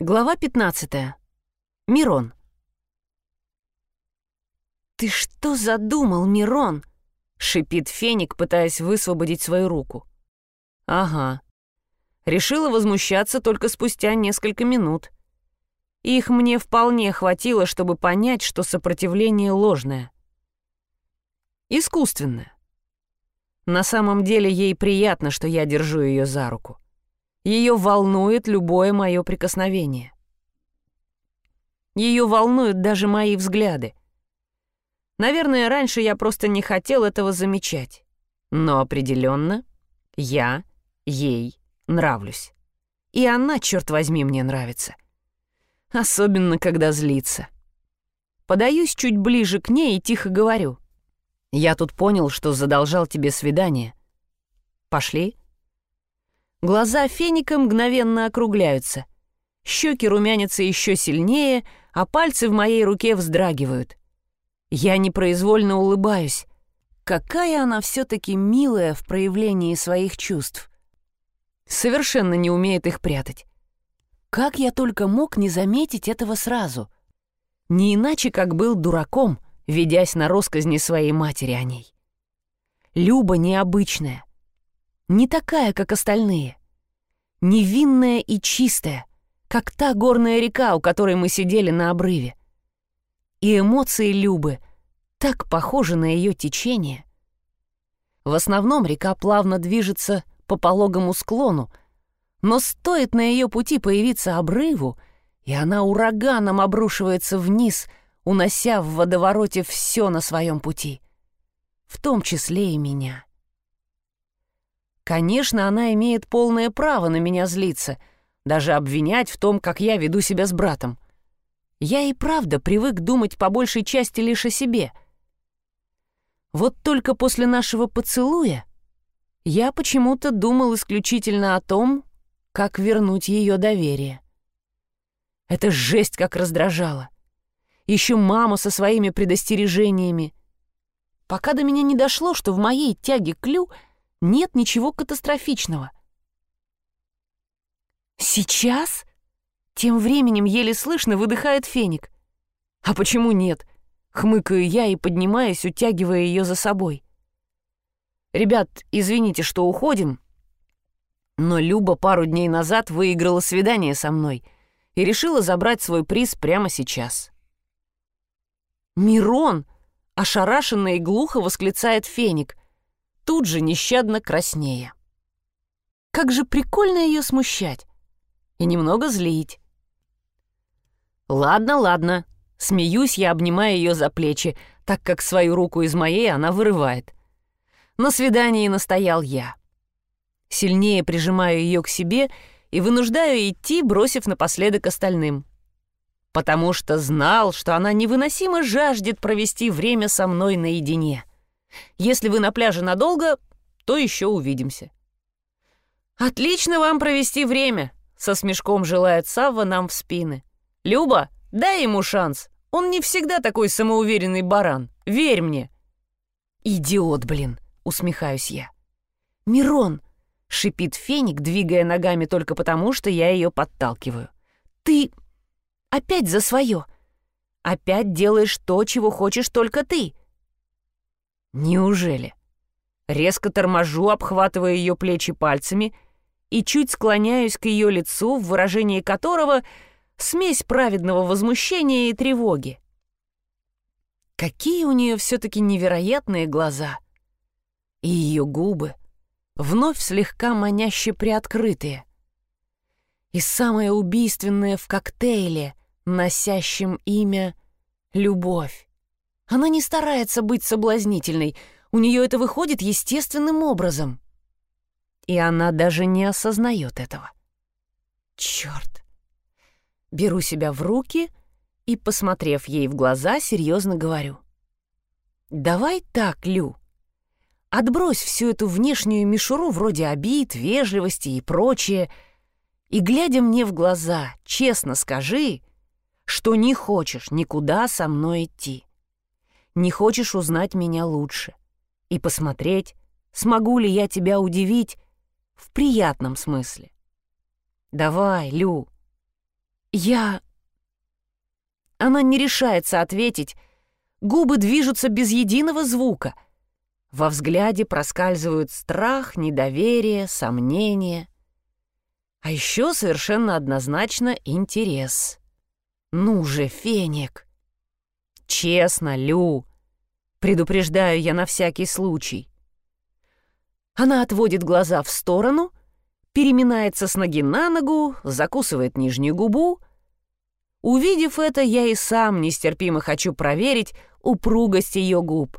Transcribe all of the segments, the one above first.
Глава 15. Мирон. «Ты что задумал, Мирон?» — шипит Феник, пытаясь высвободить свою руку. «Ага. Решила возмущаться только спустя несколько минут. Их мне вполне хватило, чтобы понять, что сопротивление ложное. Искусственное. На самом деле ей приятно, что я держу ее за руку. Ее волнует любое мое прикосновение. Ее волнуют даже мои взгляды. Наверное, раньше я просто не хотел этого замечать. Но определенно я ей нравлюсь. И она, черт возьми, мне нравится. Особенно, когда злится. Подаюсь чуть ближе к ней и тихо говорю. «Я тут понял, что задолжал тебе свидание. Пошли?» Глаза феника мгновенно округляются. Щеки румянятся еще сильнее, а пальцы в моей руке вздрагивают. Я непроизвольно улыбаюсь. Какая она все-таки милая в проявлении своих чувств. Совершенно не умеет их прятать. Как я только мог не заметить этого сразу? Не иначе, как был дураком, ведясь на росказни своей матери о ней. Люба необычная не такая, как остальные. Невинная и чистая, как та горная река, у которой мы сидели на обрыве. И эмоции Любы так похожи на ее течение. В основном река плавно движется по пологому склону, но стоит на ее пути появиться обрыву, и она ураганом обрушивается вниз, унося в водовороте все на своем пути, в том числе и меня. Конечно, она имеет полное право на меня злиться, даже обвинять в том, как я веду себя с братом. Я и правда привык думать по большей части лишь о себе. Вот только после нашего поцелуя я почему-то думал исключительно о том, как вернуть ее доверие. Это жесть как раздражало. Еще мама со своими предостережениями. Пока до меня не дошло, что в моей тяге к Лю — нет ничего катастрофичного. «Сейчас?» Тем временем еле слышно выдыхает феник. «А почему нет?» Хмыкаю я и поднимаюсь, утягивая ее за собой. «Ребят, извините, что уходим, но Люба пару дней назад выиграла свидание со мной и решила забрать свой приз прямо сейчас». «Мирон!» — ошарашенно и глухо восклицает феник тут же нещадно краснея. Как же прикольно ее смущать и немного злить. «Ладно, ладно», — смеюсь я, обнимая ее за плечи, так как свою руку из моей она вырывает. На свидании настоял я. Сильнее прижимаю ее к себе и вынуждаю идти, бросив напоследок остальным. Потому что знал, что она невыносимо жаждет провести время со мной наедине. Если вы на пляже надолго, то еще увидимся». «Отлично вам провести время», — со смешком желает Савва нам в спины. «Люба, дай ему шанс. Он не всегда такой самоуверенный баран. Верь мне». «Идиот, блин», — усмехаюсь я. «Мирон», — шипит феник, двигая ногами только потому, что я ее подталкиваю. «Ты опять за свое. Опять делаешь то, чего хочешь только ты. Неужели? Резко торможу, обхватывая ее плечи пальцами и чуть склоняюсь к ее лицу, в выражении которого смесь праведного возмущения и тревоги. Какие у нее все-таки невероятные глаза. И ее губы вновь слегка маняще приоткрытые. И самое убийственное в коктейле, носящем имя «Любовь». Она не старается быть соблазнительной, у нее это выходит естественным образом. И она даже не осознает этого. Черт! Беру себя в руки и, посмотрев ей в глаза, серьезно говорю. «Давай так, Лю. Отбрось всю эту внешнюю мишуру вроде обид, вежливости и прочее, и, глядя мне в глаза, честно скажи, что не хочешь никуда со мной идти не хочешь узнать меня лучше и посмотреть, смогу ли я тебя удивить в приятном смысле. Давай, Лю. Я... Она не решается ответить. Губы движутся без единого звука. Во взгляде проскальзывают страх, недоверие, сомнение. А еще совершенно однозначно интерес. Ну же, Феник! Честно, Лю, предупреждаю я на всякий случай. Она отводит глаза в сторону, переминается с ноги на ногу, закусывает нижнюю губу. Увидев это, я и сам нестерпимо хочу проверить упругость ее губ.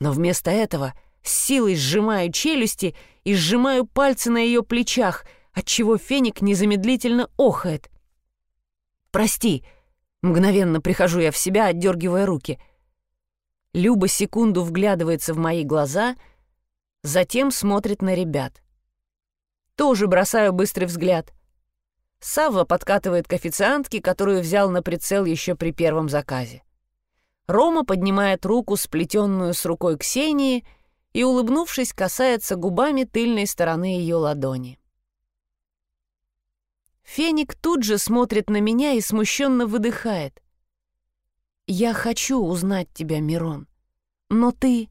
Но вместо этого с силой сжимаю челюсти и сжимаю пальцы на ее плечах, отчего феник незамедлительно охает. «Прости», — мгновенно прихожу я в себя, отдергивая руки. Люба секунду вглядывается в мои глаза — затем смотрит на ребят. Тоже бросаю быстрый взгляд. Савва подкатывает к официантке, которую взял на прицел еще при первом заказе. Рома поднимает руку, сплетенную с рукой Ксении, и, улыбнувшись, касается губами тыльной стороны ее ладони. Феник тут же смотрит на меня и смущенно выдыхает. «Я хочу узнать тебя, Мирон, но ты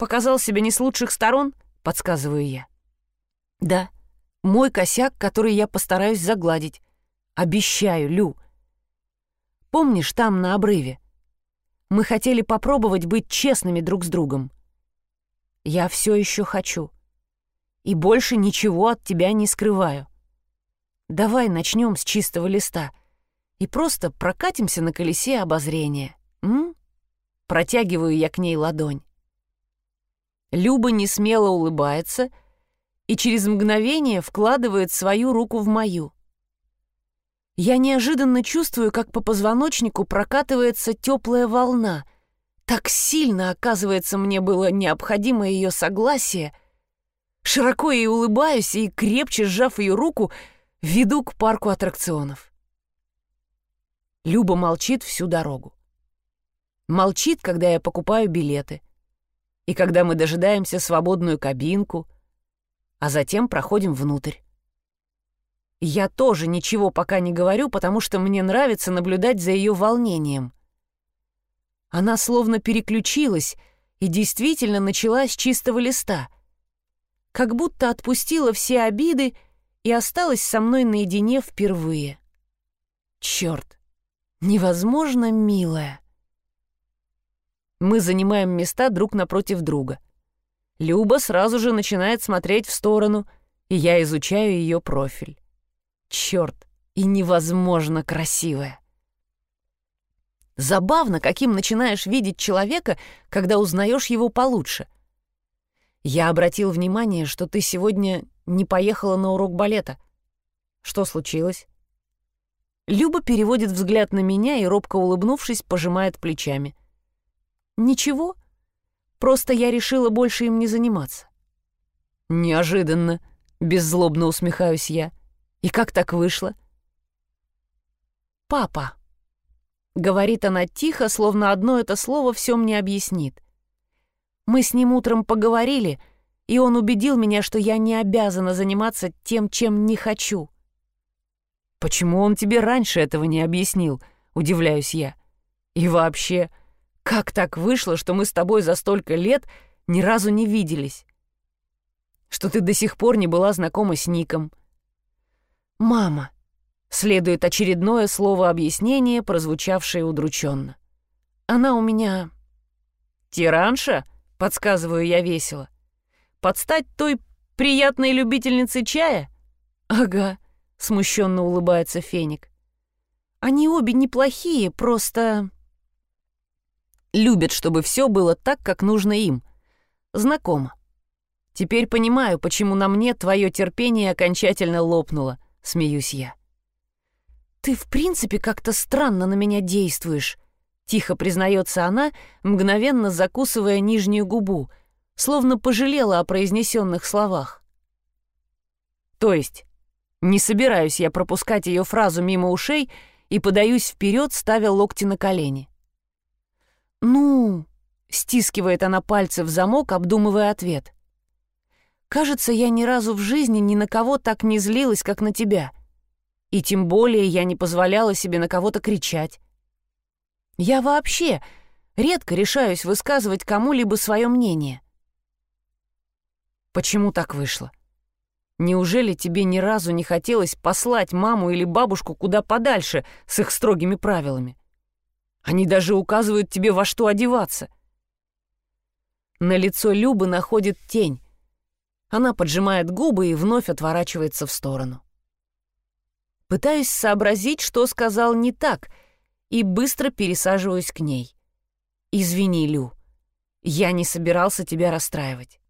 Показал себя не с лучших сторон, подсказываю я. Да, мой косяк, который я постараюсь загладить. Обещаю, Лю. Помнишь, там, на обрыве? Мы хотели попробовать быть честными друг с другом. Я все еще хочу. И больше ничего от тебя не скрываю. Давай начнем с чистого листа и просто прокатимся на колесе обозрения. М? Протягиваю я к ней ладонь. Люба не смело улыбается и через мгновение вкладывает свою руку в мою. Я неожиданно чувствую, как по позвоночнику прокатывается теплая волна. Так сильно, оказывается, мне было необходимо ее согласие. Широко ей улыбаюсь и, крепче сжав ее руку, веду к парку аттракционов. Люба молчит всю дорогу. Молчит, когда я покупаю билеты — и когда мы дожидаемся свободную кабинку, а затем проходим внутрь. Я тоже ничего пока не говорю, потому что мне нравится наблюдать за ее волнением. Она словно переключилась и действительно начала с чистого листа, как будто отпустила все обиды и осталась со мной наедине впервые. Черт, невозможно милая. Мы занимаем места друг напротив друга. Люба сразу же начинает смотреть в сторону, и я изучаю ее профиль. Черт, и невозможно красивая. Забавно, каким начинаешь видеть человека, когда узнаешь его получше. Я обратил внимание, что ты сегодня не поехала на урок балета. Что случилось? Люба переводит взгляд на меня и, робко улыбнувшись, пожимает плечами. «Ничего. Просто я решила больше им не заниматься». «Неожиданно», — беззлобно усмехаюсь я. «И как так вышло?» «Папа», — говорит она тихо, словно одно это слово все мне объяснит. «Мы с ним утром поговорили, и он убедил меня, что я не обязана заниматься тем, чем не хочу». «Почему он тебе раньше этого не объяснил?» — удивляюсь я. «И вообще, как так вышло, что мы с тобой за столько лет ни разу не виделись? Что ты до сих пор не была знакома с Ником? «Мама», — следует очередное слово объяснения, прозвучавшее удрученно. «Она у меня...» «Тиранша?» — подсказываю я весело. «Подстать той приятной любительнице чая?» «Ага», — смущенно улыбается Феник. «Они обе неплохие, просто...» Любят, чтобы все было так, как нужно им. Знакомо. Теперь понимаю, почему на мне твое терпение окончательно лопнуло, смеюсь я. Ты в принципе как-то странно на меня действуешь, тихо признается она, мгновенно закусывая нижнюю губу, словно пожалела о произнесенных словах. То есть, не собираюсь я пропускать ее фразу мимо ушей и подаюсь вперед, ставя локти на колени. «Ну...» — стискивает она пальцы в замок, обдумывая ответ. «Кажется, я ни разу в жизни ни на кого так не злилась, как на тебя. И тем более я не позволяла себе на кого-то кричать. Я вообще редко решаюсь высказывать кому-либо свое мнение. Почему так вышло? Неужели тебе ни разу не хотелось послать маму или бабушку куда подальше с их строгими правилами? Они даже указывают тебе, во что одеваться. На лицо Любы находит тень. Она поджимает губы и вновь отворачивается в сторону. Пытаюсь сообразить, что сказал не так, и быстро пересаживаюсь к ней. «Извини, Лю, я не собирался тебя расстраивать».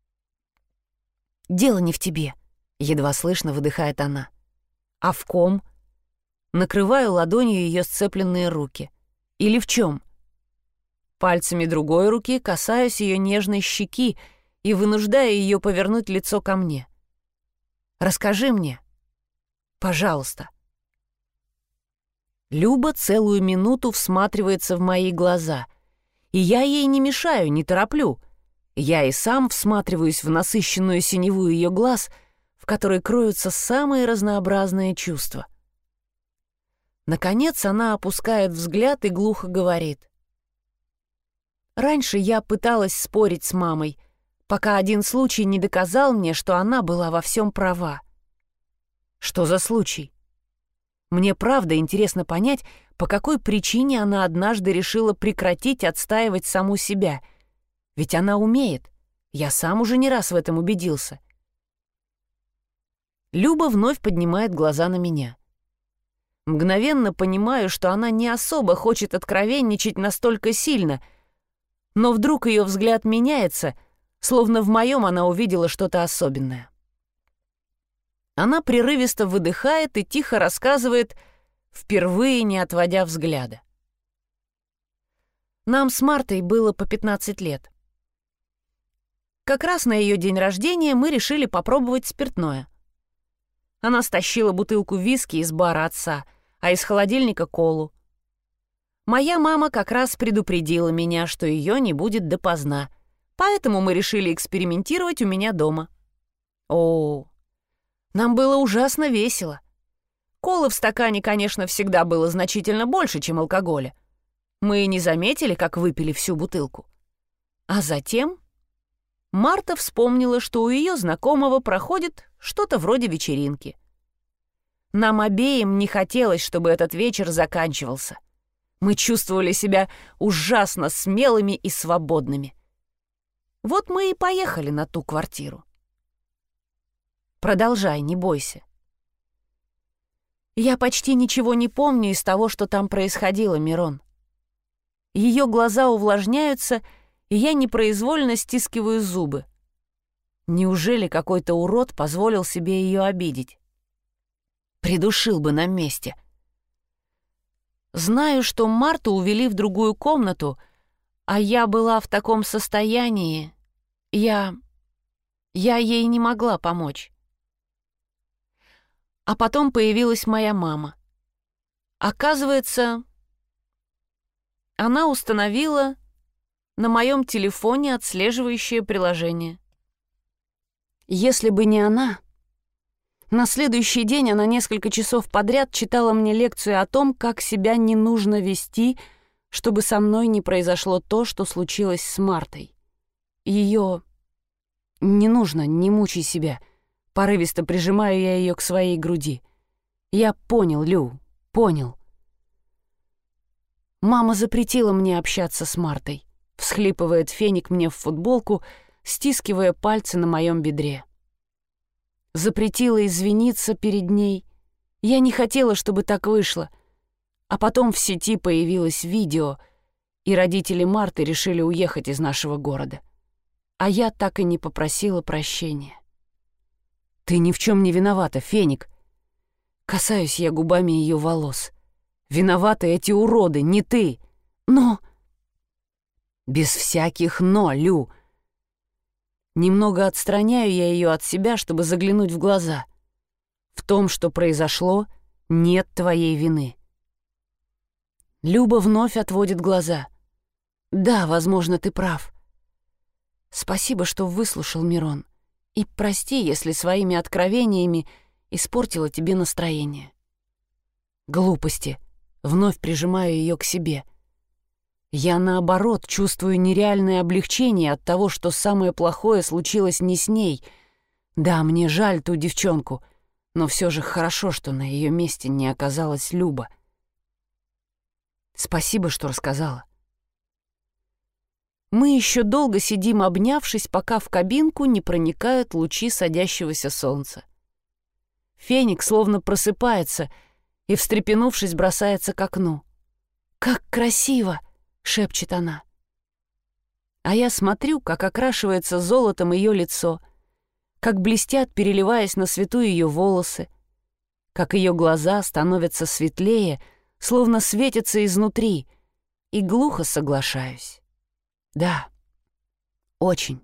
«Дело не в тебе», — едва слышно выдыхает она. «А в ком?» Накрываю ладонью ее сцепленные руки — или в чем? Пальцами другой руки касаюсь ее нежной щеки и вынуждаю ее повернуть лицо ко мне. «Расскажи мне. Пожалуйста». Люба целую минуту всматривается в мои глаза, и я ей не мешаю, не тороплю. Я и сам всматриваюсь в насыщенную синеву ее глаз, которой кроются самые разнообразные чувства — Наконец она опускает взгляд и глухо говорит. «Раньше я пыталась спорить с мамой, пока один случай не доказал мне, что она была во всем права». «Что за случай?» Мне правда интересно понять, по какой причине она однажды решила прекратить отстаивать саму себя. Ведь она умеет. Я сам уже не раз в этом убедился. Люба вновь поднимает глаза на меня. Мгновенно понимаю, что она не особо хочет откровенничать настолько сильно, но вдруг ее взгляд меняется, словно в моем она увидела что-то особенное. Она прерывисто выдыхает и тихо рассказывает, впервые не отводя взгляда. Нам с Мартой было по 15 лет. Как раз на ее день рождения мы решили попробовать спиртное. Она стащила бутылку виски из бара отца — а из холодильника колу. Моя мама как раз предупредила меня, что ее не будет допоздна, поэтому мы решили экспериментировать у меня дома. О, нам было ужасно весело. Колы в стакане, конечно, всегда было значительно больше, чем алкоголя. Мы не заметили, как выпили всю бутылку. А затем Марта вспомнила, что у ее знакомого проходит что-то вроде вечеринки. Нам обеим не хотелось, чтобы этот вечер заканчивался. Мы чувствовали себя ужасно смелыми и свободными. Вот мы и поехали на ту квартиру. Продолжай, не бойся. Я почти ничего не помню из того, что там происходило, Мирон. Ее глаза увлажняются, и я непроизвольно стискиваю зубы. Неужели какой-то урод позволил себе ее обидеть? Придушил бы на месте. Знаю, что Марту увели в другую комнату, а я была в таком состоянии. Я... я ей не могла помочь. А потом появилась моя мама. Оказывается, она установила на моем телефоне отслеживающее приложение. Если бы не она, на следующий день она несколько часов подряд читала мне лекцию о том, как себя не нужно вести, чтобы со мной не произошло то, что случилось с Мартой. Ее не нужно, не мучай себя. Порывисто прижимаю я ее к своей груди. Я понял, Лю, понял. Мама запретила мне общаться с Мартой. Всхлипывает феник мне в футболку, стискивая пальцы на моем бедре запретила извиниться перед ней. Я не хотела, чтобы так вышло. А потом в сети появилось видео, и родители Марты решили уехать из нашего города. А я так и не попросила прощения. «Ты ни в чем не виновата, Феник!» Касаюсь я губами ее волос. «Виноваты эти уроды, не ты! Но...» «Без всяких «но», Лю!» Немного отстраняю я ее от себя, чтобы заглянуть в глаза. В том, что произошло, нет твоей вины. Люба вновь отводит глаза. Да, возможно, ты прав. Спасибо, что выслушал, Мирон. И прости, если своими откровениями испортила тебе настроение. Глупости. Вновь прижимаю ее к себе. Я, наоборот, чувствую нереальное облегчение от того, что самое плохое случилось не с ней. Да, мне жаль ту девчонку, но все же хорошо, что на ее месте не оказалась Люба. Спасибо, что рассказала. Мы еще долго сидим, обнявшись, пока в кабинку не проникают лучи садящегося солнца. Феник словно просыпается и, встрепенувшись, бросается к окну. «Как красиво!» — шепчет она. А я смотрю, как окрашивается золотом ее лицо, как блестят, переливаясь на свету ее волосы, как ее глаза становятся светлее, словно светятся изнутри, и глухо соглашаюсь. Да, очень.